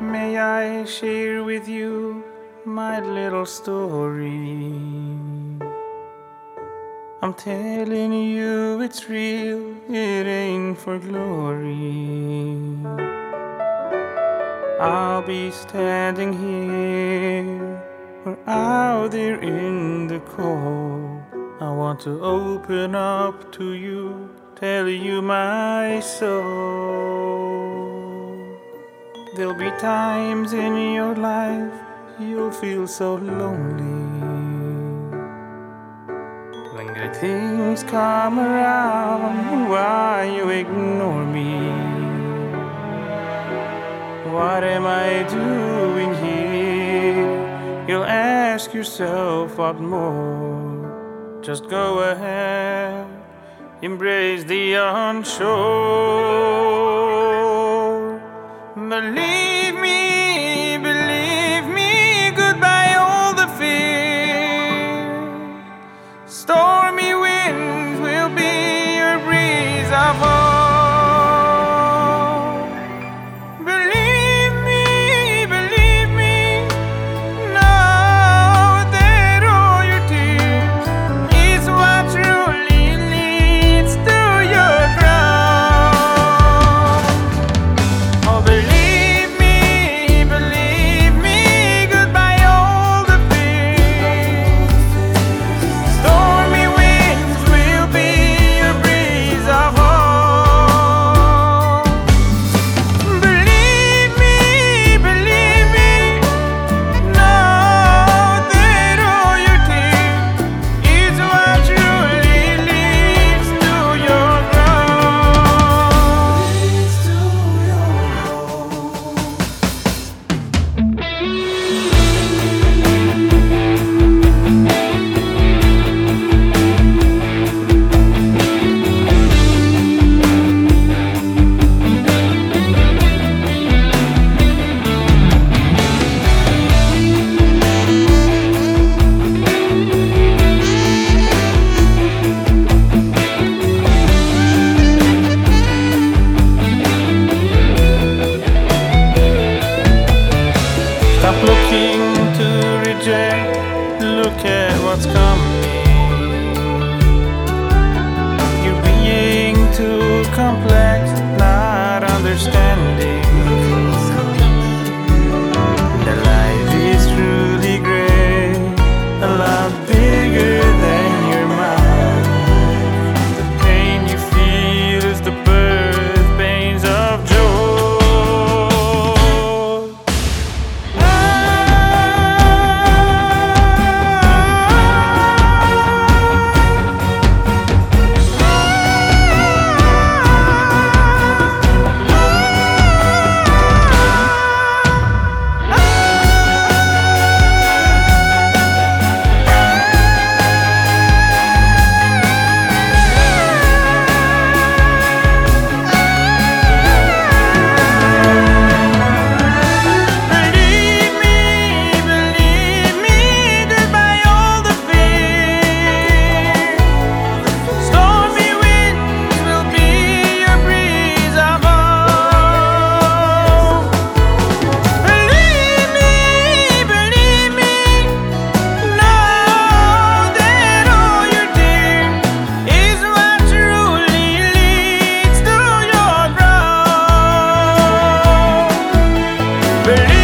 May I share with you my little story? I'm telling you it's real, it ain't for glory. I'll be standing here or out there in the cold. I want to open up to you tell you my soul. There'll be times in your life you'll feel so lonely. When good things come around, why you ignore me? What am I doing here? You'll ask yourself what more. Just go ahead, embrace the unsure. Believe looking to reject. Look at what's coming. You're being too complex, not understanding. believe